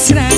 Tonight.